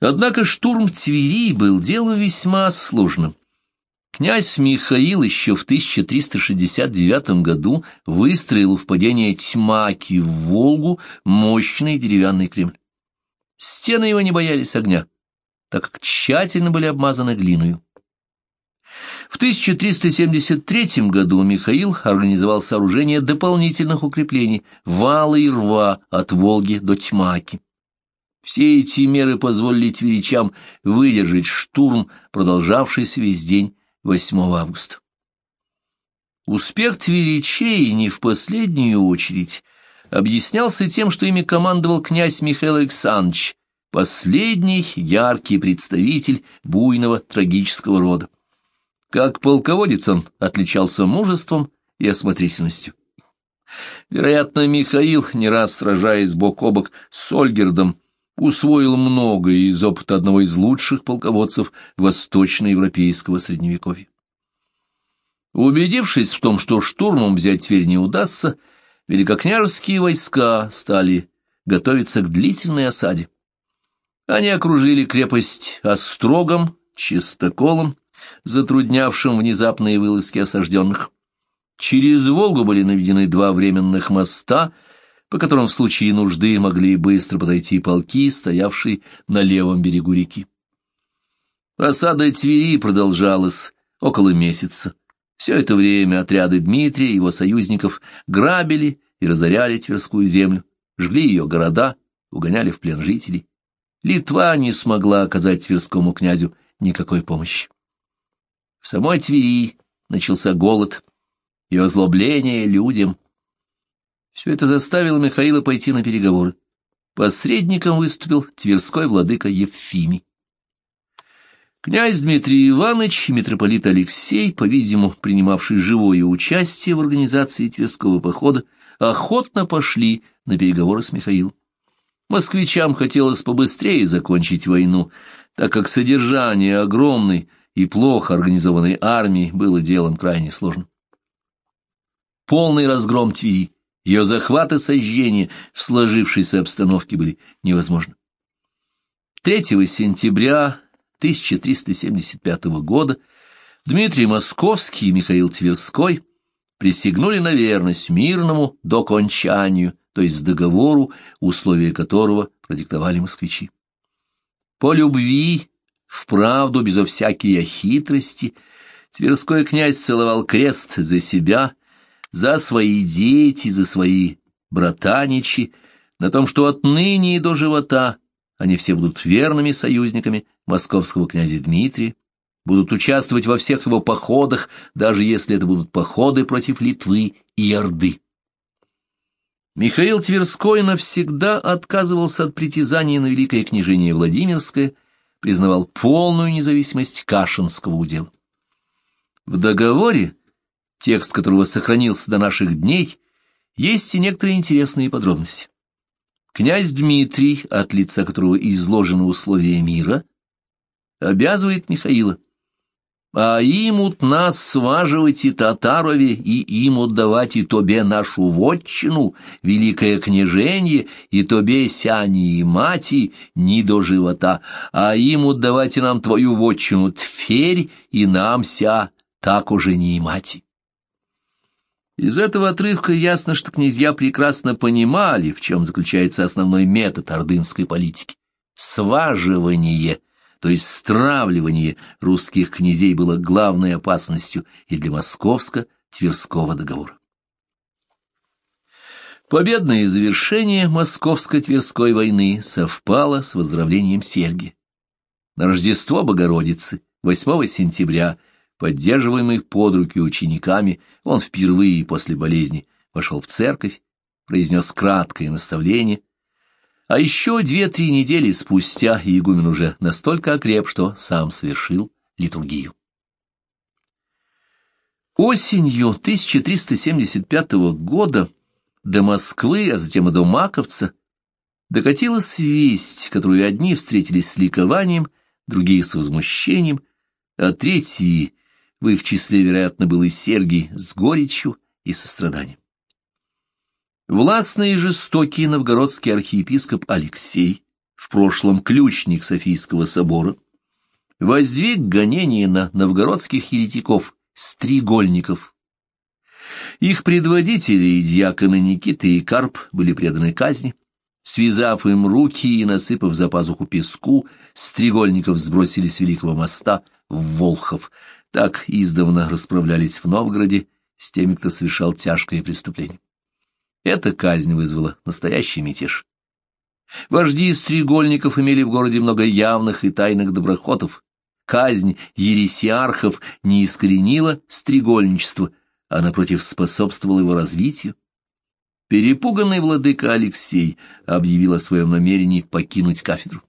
Однако штурм Твери был делом весьма сложным. Князь Михаил еще в 1369 году выстроил у впадения Тьмаки в Волгу мощный деревянный Кремль. Стены его не боялись огня, так как тщательно были обмазаны глиною. В 1373 году Михаил организовал сооружение дополнительных укреплений вала и рва от Волги до Тьмаки. Все эти меры позволили тверичам выдержать штурм, продолжавшийся весь день 8 августа. Успех тверичей не в последнюю очередь объяснялся тем, что ими командовал князь Михаил Александрович, последний яркий представитель буйного трагического рода. Как полководец он отличался мужеством и осмотрительностью. Вероятно, Михаил, не раз сражаясь бок о бок с Ольгердом, усвоил многое из опыта одного из лучших полководцев восточноевропейского средневековья. Убедившись в том, что штурмом взять Тверь не удастся, великокняжеские войска стали готовиться к длительной осаде. Они окружили крепость острогом, чистоколом, затруднявшим внезапные вылазки осажденных. Через Волгу были наведены два временных моста — по которым в случае нужды могли быстро подойти полки, стоявшие на левом берегу реки. Осада Твери продолжалась около месяца. Все это время отряды Дмитрия и его союзников грабили и разоряли Тверскую землю, жгли ее города, угоняли в плен жителей. Литва не смогла оказать Тверскому князю никакой помощи. В самой Твери начался голод и озлобление людям, все это заставило Михаила пойти на переговоры. Посредником выступил тверской владыка Евфимий. Князь Дмитрий Иванович и митрополит Алексей, по-видимому, принимавший живое участие в организации Тверского похода, охотно пошли на переговоры с Михаилом. Москвичам хотелось побыстрее закончить войну, так как содержание огромной и плохо организованной армии было делом крайне сложным. Полный разгром Твери, ее захват и сожжение в сложившейся обстановке были невозможны. 3 сентября 1375 года Дмитрий Московский и Михаил Тверской присягнули на верность мирному докончанию, то есть договору, условия которого продиктовали москвичи. По любви, вправду, безо всякие хитрости, Тверской князь целовал крест за себя – за свои дети, за свои братаничи, на том, что отныне и до живота они все будут верными союзниками московского князя Дмитрия, будут участвовать во всех его походах, даже если это будут походы против Литвы и Орды. Михаил Тверской навсегда отказывался от притязаний на великое княжение Владимирское, признавал полную независимость Кашинского удела. В договоре текст которого сохранился до наших дней, есть и некоторые интересные подробности. Князь Дмитрий, от лица которого изложены условия мира, обязывает Михаила а имут нас сваживать и татарове, и им отдавать и тобе нашу вотчину, великое княженье, и тобе сяни и мати, ни до живота, а им отдавать и нам твою вотчину тферь, и нам ся так уже не и мати. Из этого отрывка ясно, что князья прекрасно понимали, в чем заключается основной метод ордынской политики. Сваживание, то есть стравливание русских князей было главной опасностью и для Московско-Тверского договора. Победное завершение Московско-Тверской войны совпало с выздоровлением Сергия. На Рождество Богородицы, 8 сентября, Поддерживаемый под руки учениками, он впервые после болезни вошел в церковь, произнес краткое наставление, а еще две-три недели спустя игумен уже настолько окреп, что сам совершил литургию. Осенью 1375 года до Москвы, а затем и до Маковца, докатилась весть, которую одни встретились с ликованием, другие с возмущением, а третьи в их числе, вероятно, был и Сергий с горечью и состраданием. Властный и жестокий новгородский архиепископ Алексей в прошлом ключник Софийского собора, воздвиг гонение на новгородских еретиков, стригольников. Их предводители, дьяконы Никита и Карп, были преданы казни. Связав им руки и насыпав за пазуху песку, стригольников сбросили с Великого моста в Волхов. Так издавна расправлялись в Новгороде с теми, кто совершал тяжкое преступление. Эта казнь вызвала настоящий мятеж. Вожди стригольников имели в городе много явных и тайных доброхотов. Казнь ересиархов не искоренила стригольничество, а, напротив, способствовала его развитию. Перепуганный владыка Алексей объявил о своем намерении покинуть кафедру.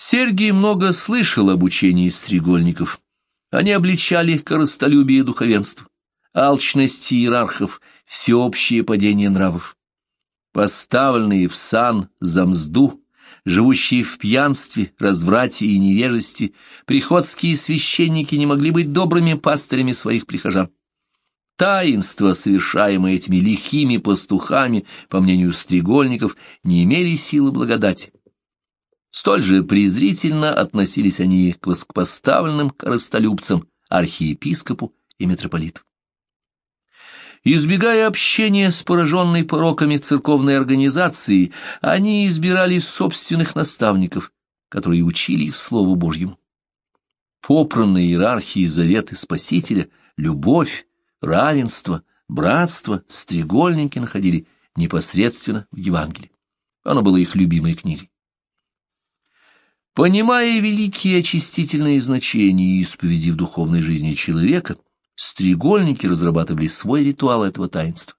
Сергий много слышал об учении стригольников. Они обличали коростолюбие духовенства, алчность иерархов, всеобщее падение нравов. Поставленные в сан за мзду, живущие в пьянстве, разврате и невежестве, приходские священники не могли быть добрыми пастырями своих прихожан. Таинства, совершаемые этими лихими пастухами, по мнению стрегольников, не имели силы благодати. Столь же презрительно относились они к воскопоставленным коростолюбцам, архиепископу и митрополиту. Избегая общения с пораженной пороками церковной организации, они избирали собственных наставников, которые учили их Слову Божьему. Попранные иерархии заветы Спасителя, любовь, равенство, братство, стрегольники находили непосредственно в Евангелии. Оно было их любимой книгой. Понимая великие очистительные значения исповеди в духовной жизни человека, стрегольники разрабатывали свой ритуал этого таинства.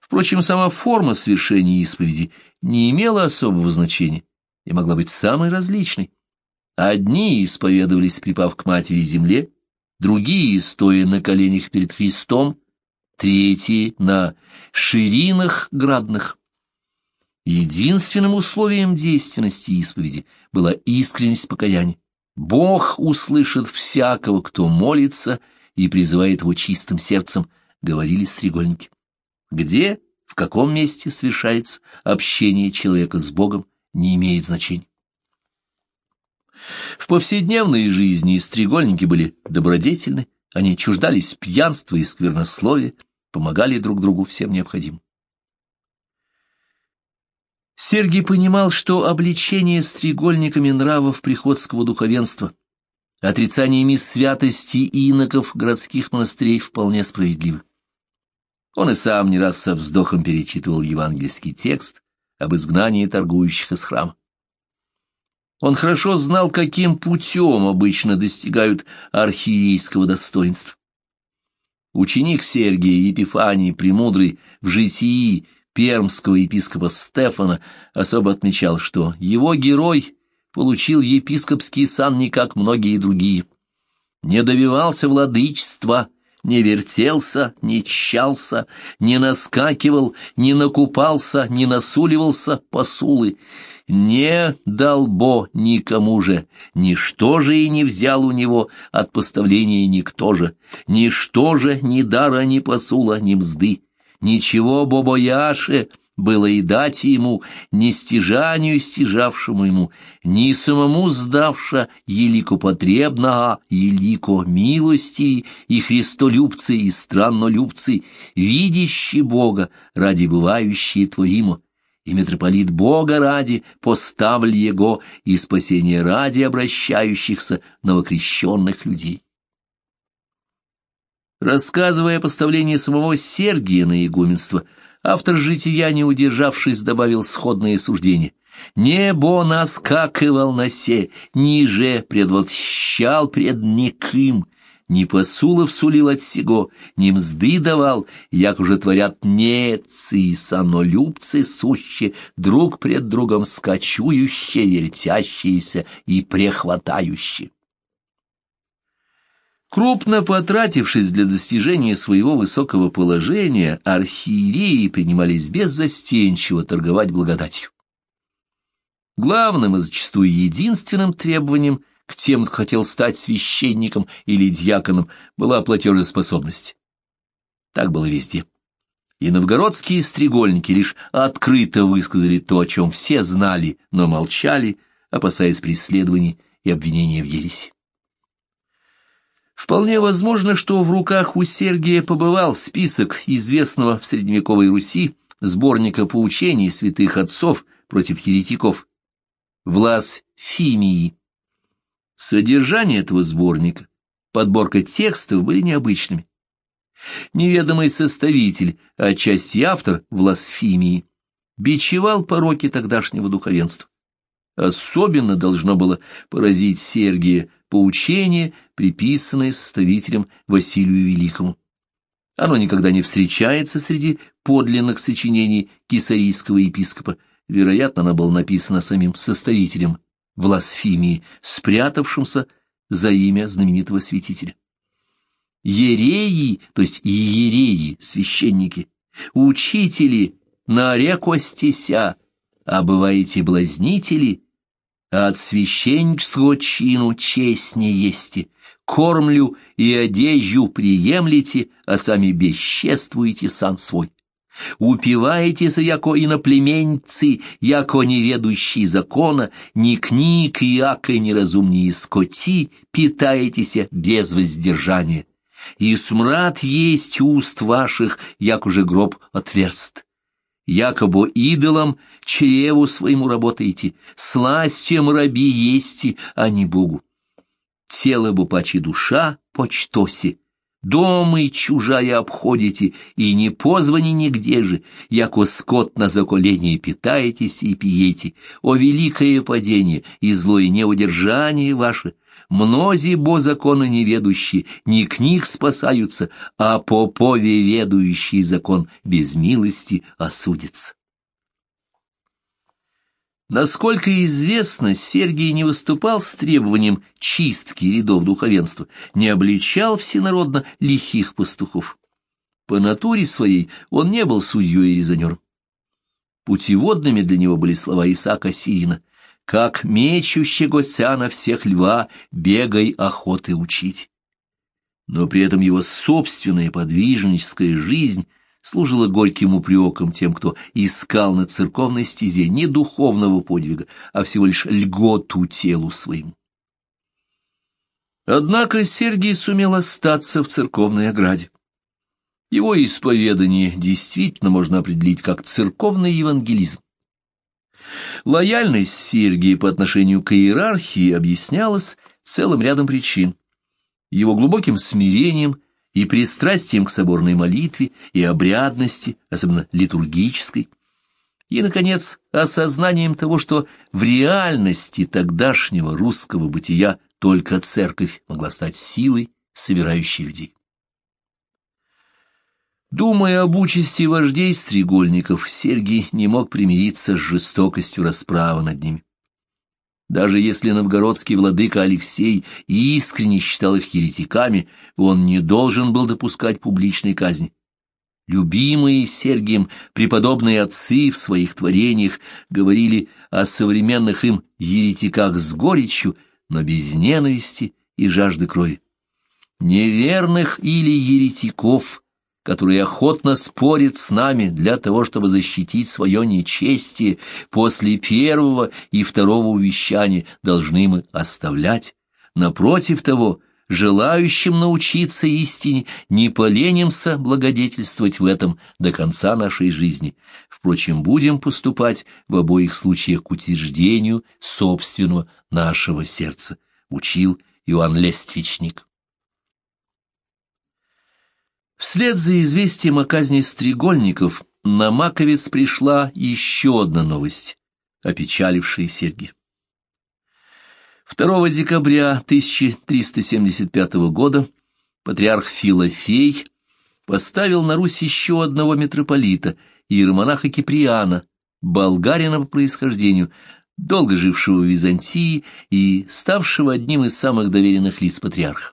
Впрочем, сама форма совершения исповеди не имела особого значения и могла быть самой различной. Одни исповедовались, припав к матери земле, другие, стоя на коленях перед Христом, третьи — на ширинах градных. Единственным условием действенности исповеди была искренность покаяния. Бог услышит всякого, кто молится и призывает его чистым сердцем, говорили стрегольники. Где, в каком месте совершается общение человека с Богом, не имеет значения. В повседневной жизни стрегольники были добродетельны, они чуждались пьянства и сквернословия, помогали друг другу всем необходимым. Сергий понимал, что обличение стрегольниками нравов приходского духовенства, отрицаниями святости иноков городских монастырей вполне справедливо. Он и сам не раз со вздохом перечитывал евангельский текст об изгнании торгующих из храма. Он хорошо знал, каким путем обычно достигают архиерейского достоинства. Ученик Сергия Епифаний, премудрый в житии пермского епископа Стефана особо отмечал, что его герой получил епископский сан не как многие другие. Не добивался владычества, не вертелся, не чался, не наскакивал, не накупался, не насуливался посулы, не дал бо никому же, ничто же и не взял у него от поставления никто же, ничто же ни дара, ни посула, ни мзды Ничего Бобояше было и дать ему, ни стяжанию стяжавшему ему, ни самому сдавша елику потребного, елико милости и христолюбцы, и страннолюбцы, видящие Бога, ради бывающие творимо, и митрополит Бога ради поставль его и спасение ради обращающихся новокрещенных людей. Рассказывая о поставлении самого Сергия на игуменство, автор «Жития», не удержавшись, добавил сходное суждение. «Небо наскакивал на се, ниже предвосхищал пред никым, ни посулов сулил от сего, ни мзды давал, як уже творят нецы, санолюбцы суще, друг пред другом скачующие, вертящиеся и прехватающие. Крупно потратившись для достижения своего высокого положения, архиереи принимались беззастенчиво торговать благодатью. Главным и зачастую единственным требованием к тем, кто хотел стать священником или дьяконом, была платежеспособность. Так было везде. и новгородские стрегольники лишь открыто высказали то, о чем все знали, но молчали, опасаясь преследований и обвинения в ереси. Вполне возможно, что в руках у Сергия побывал список известного в средневековой Руси сборника поучений святых отцов против еретиков «Влас Фимии». Содержание этого сборника, подборка текстов были необычными. Неведомый составитель, а отчасти автор Власфимии, бичевал пороки тогдашнего духовенства. Особенно должно было поразить Сергия поучение, приписанное составителем Василию Великому. Оно никогда не встречается среди подлинных сочинений кесарийского епископа. Вероятно, оно было написано самим составителем Власфимии, спрятавшимся за имя знаменитого святителя. Ереи, то есть иереи, священники, учители на реку стеся, а бываете блазнители, а от священнического чину честь не есте, кормлю и одежью приемлете, а сами бесчествуете сан свой. Упиваетесь, яко иноплеменцы, яко неведущий закона, ни книг, яко неразумнее скоти, питаетесь без воздержания. И смрад есть уст ваших, як уже гроб отверст якобы идолам чреву своему работаете, сластям раби ести, а не Богу. Тело бы паче душа почтоси, дом и чужая обходите, и не позвани нигде же, яко скот на заколении питаетесь и пьете, о великое падение и злое неудержание ваше, мнози бо законы неведущие, не книг спасаются, а по пове ведущий закон без милости осудится. Насколько известно, Сергий не выступал с требованием чистки рядов духовенства, не обличал всенародно лихих пастухов. По натуре своей он не был судьей и резонером. Путеводными для него были слова Исаака Сирина как мечущегося на всех льва, бегай охоты учить. Но при этом его собственная подвижническая жизнь служила горьким упреком тем, кто искал на церковной стезе не духовного подвига, а всего лишь льготу телу своему. Однако Сергий сумел остаться в церковной ограде. Его исповедание действительно можно определить как церковный евангелизм. Лояльность Сергия по отношению к иерархии объяснялась целым рядом причин. Его глубоким смирением и пристрастием к соборной молитве и обрядности, особенно литургической, и, наконец, осознанием того, что в реальности тогдашнего русского бытия только церковь могла стать силой, собирающей людей. Думая об участи вождей стрегольников, Сергий не мог примириться с жестокостью расправы над ними. Даже если новгородский владыка Алексей искренне считал их еретиками, он не должен был допускать публичной казни. Любимые Сергием преподобные отцы в своих творениях говорили о современных им еретиках с горечью, но без ненависти и жажды крови. Неверных или еретиков – который охотно спорит с нами для того, чтобы защитить свое нечестие, после первого и второго увещания должны мы оставлять. Напротив того, желающим научиться истине, не поленимся благодетельствовать в этом до конца нашей жизни. Впрочем, будем поступать в обоих случаях к утверждению собственного нашего сердца, учил Иоанн Лествичник. Вслед за известием о казни стрегольников на Маковец пришла еще одна новость, опечалившая Серги. 2 декабря 1375 года патриарх Филофей поставил на Русь еще одного митрополита, иеромонаха Киприана, болгарина по происхождению, долго жившего в Византии и ставшего одним из самых доверенных лиц патриарха.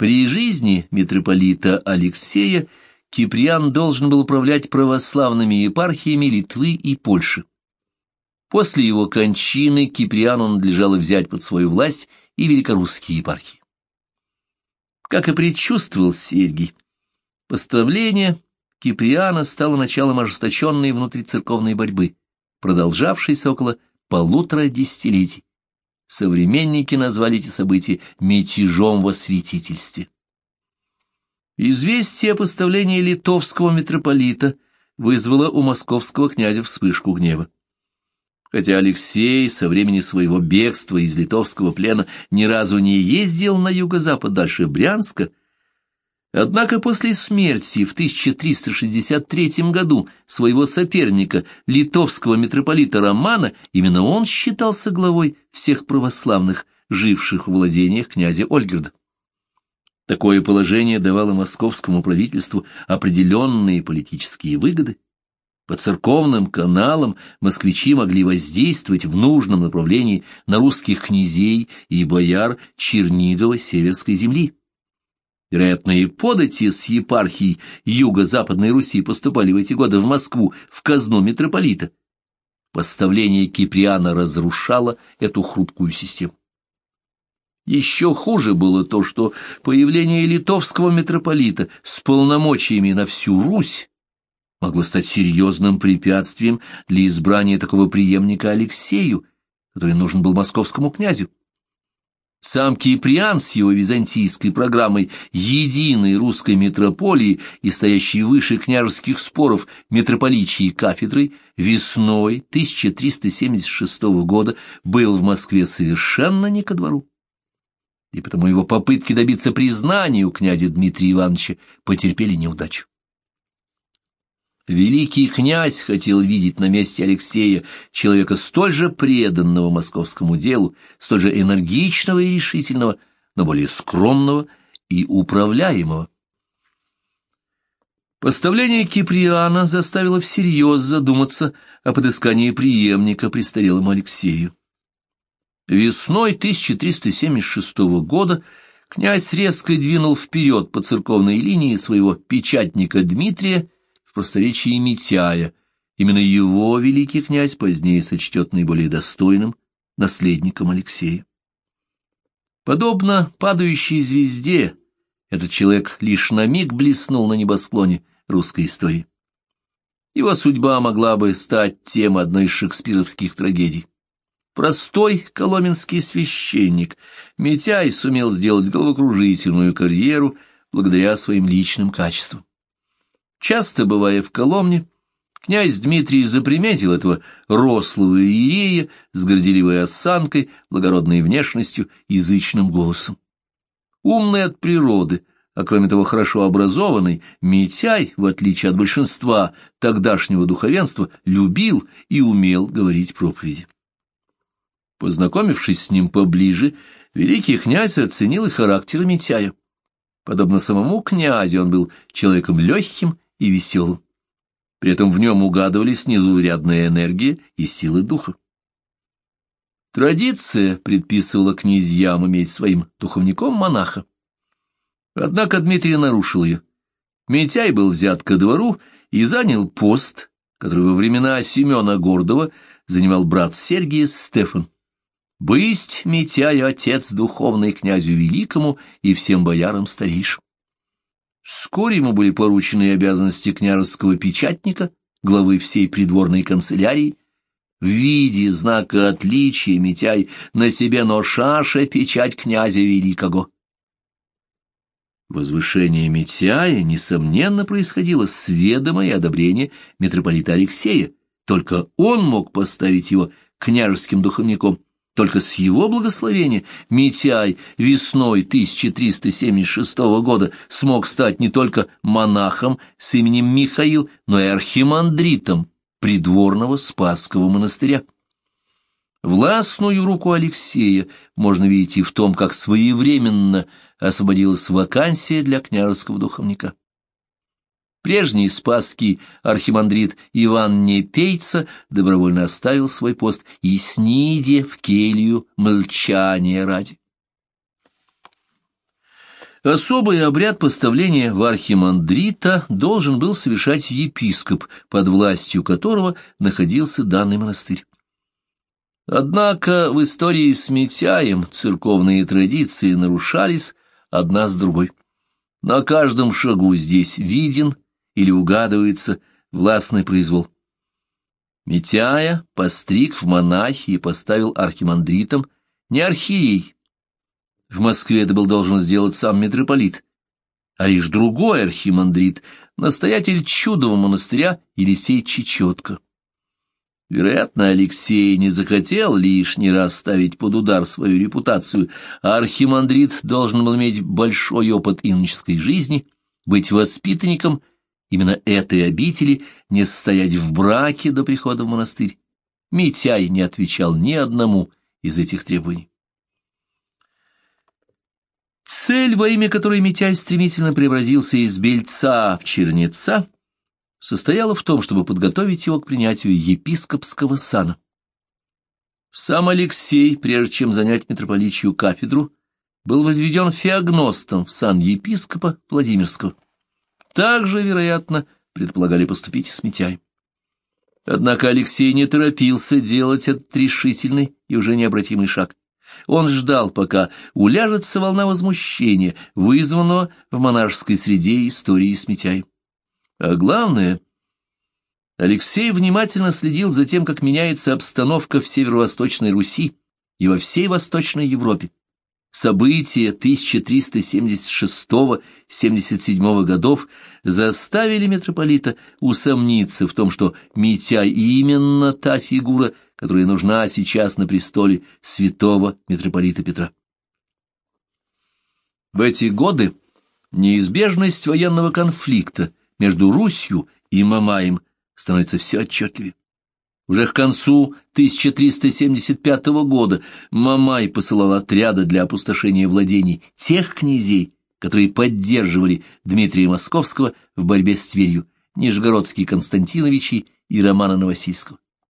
При жизни митрополита Алексея Киприан должен был управлять православными епархиями Литвы и Польши. После его кончины Киприану надлежало взять под свою власть и великорусские епархии. Как и предчувствовал Сергий, поставление Киприана стало началом ожесточенной внутрицерковной борьбы, продолжавшейся около полутора десятилетий. Современники назвали эти события «мятежом во святительстве». Известие о поставлении литовского митрополита вызвало у московского князя вспышку гнева. Хотя Алексей со времени своего бегства из литовского плена ни разу не ездил на юго-запад дальше Брянска, Однако после смерти в 1363 году своего соперника, литовского митрополита Романа, именно он считался главой всех православных, живших в владениях князя Ольгерда. Такое положение давало московскому правительству определенные политические выгоды. По церковным каналам москвичи могли воздействовать в нужном направлении на русских князей и бояр Чернигова Северской земли. Вероятно, и подати с епархией юго-западной Руси поступали в эти годы в Москву в казну митрополита. Поставление Киприана разрушало эту хрупкую систему. Еще хуже было то, что появление литовского митрополита с полномочиями на всю Русь могло стать серьезным препятствием для избрания такого преемника Алексею, который нужен был московскому князю. Сам Киприан с его византийской программой единой русской митрополии и стоящей выше княжеских споров митрополичьей кафедрой весной 1376 года был в Москве совершенно не ко двору. И потому его попытки добиться признания у князя Дмитрия Ивановича потерпели неудачу. Великий князь хотел видеть на месте Алексея человека столь же преданного московскому делу, столь же энергичного и решительного, но более скромного и управляемого. Поставление Киприана заставило всерьез задуматься о подыскании преемника престарелому Алексею. Весной 1376 года князь резко двинул вперед по церковной линии своего печатника Дмитрия просторечии Митяя. Именно его великий князь позднее сочтет наиболее достойным наследником Алексея. Подобно падающей звезде, этот человек лишь на миг блеснул на небосклоне русской истории. Его судьба могла бы стать тем одной из шекспировских трагедий. Простой коломенский священник Митяй сумел сделать головокружительную карьеру благодаря своим личным качествам. Часто бывая в Коломне, князь Дмитрий заприметил этого рослого иерея с горделивой осанкой, благородной внешностью, язычным голосом. Умный от природы, а кроме того хорошо образованный, Митяй, в отличие от большинства тогдашнего духовенства, любил и умел говорить проповеди. Познакомившись с ним поближе, великий князь оценил и характер Митяя. Подобно самому князю, он был человеком легким и веселым. При этом в нем угадывались незаурядная энергия и силы духа. Традиция предписывала князьям иметь своим духовником монаха. Однако Дмитрий нарушил ее. Митяй был взят ко двору и занял пост, который во времена Семена Гордова занимал брат Сергия Стефан. «Бысть Митяй отец духовный князю великому и всем боярам старейшим». Вскоре ему были поручены обязанности княжеского печатника, главы всей придворной канцелярии. В виде знака отличия Митяй на себе ношаша печать князя Великого. Возвышение Митяя, несомненно, происходило с ведома и одобрения митрополита Алексея, только он мог поставить его княжеским духовником – только с его благословения Митяй весной 1376 года смог стать не только монахом с именем Михаил, но и архимандритом придворного Спасского монастыря. Властную руку Алексея можно видеть и в том, как своевременно освободилась вакансия для княжеского духовника. Прежний спасский архимандрит Иван Непейца добровольно оставил свой пост и сниде в келью молчания ради. Особый обряд поставления в архимандрита должен был совершать епископ, под властью которого находился данный монастырь. Однако в истории с Митяем церковные традиции нарушались одна с другой. На каждом шагу здесь виден или угадывается властный произвол. Митяя постриг в монахи и поставил архимандритом не архиерей. В Москве это был должен сделать сам митрополит, а лишь другой архимандрит, настоятель чудового монастыря Елисей Чечетко. Вероятно, Алексей не захотел лишний раз ставить под удар свою репутацию, а архимандрит должен был иметь большой опыт иноческой жизни, быть воспитанником именно этой обители, не состоять в браке до прихода в монастырь. Митяй не отвечал ни одному из этих требований. Цель, во имя которой Митяй стремительно преобразился из бельца в чернеца, состояла в том, чтобы подготовить его к принятию епископского сана. Сам Алексей, прежде чем занять митрополичью кафедру, был возведен феогностом в сан епископа Владимирского. Также, вероятно, предполагали поступить с Митяем. Однако Алексей не торопился делать этот решительный и уже необратимый шаг. Он ждал, пока уляжется волна возмущения, вызванного в монашеской среде истории с Митяем. А главное, Алексей внимательно следил за тем, как меняется обстановка в северо-восточной Руси и во всей Восточной Европе. События 1376-77 годов заставили митрополита усомниться в том, что Митяй именно та фигура, которая нужна сейчас на престоле святого митрополита Петра. В эти годы неизбежность военного конфликта между Русью и Мамаем становится все отчетливее. Уже к концу 1375 года Мамай посылал отряды для опустошения владений тех князей, которые поддерживали Дмитрия Московского в борьбе с Тверью, Нижегородские Константиновичи и Романа Новосильского.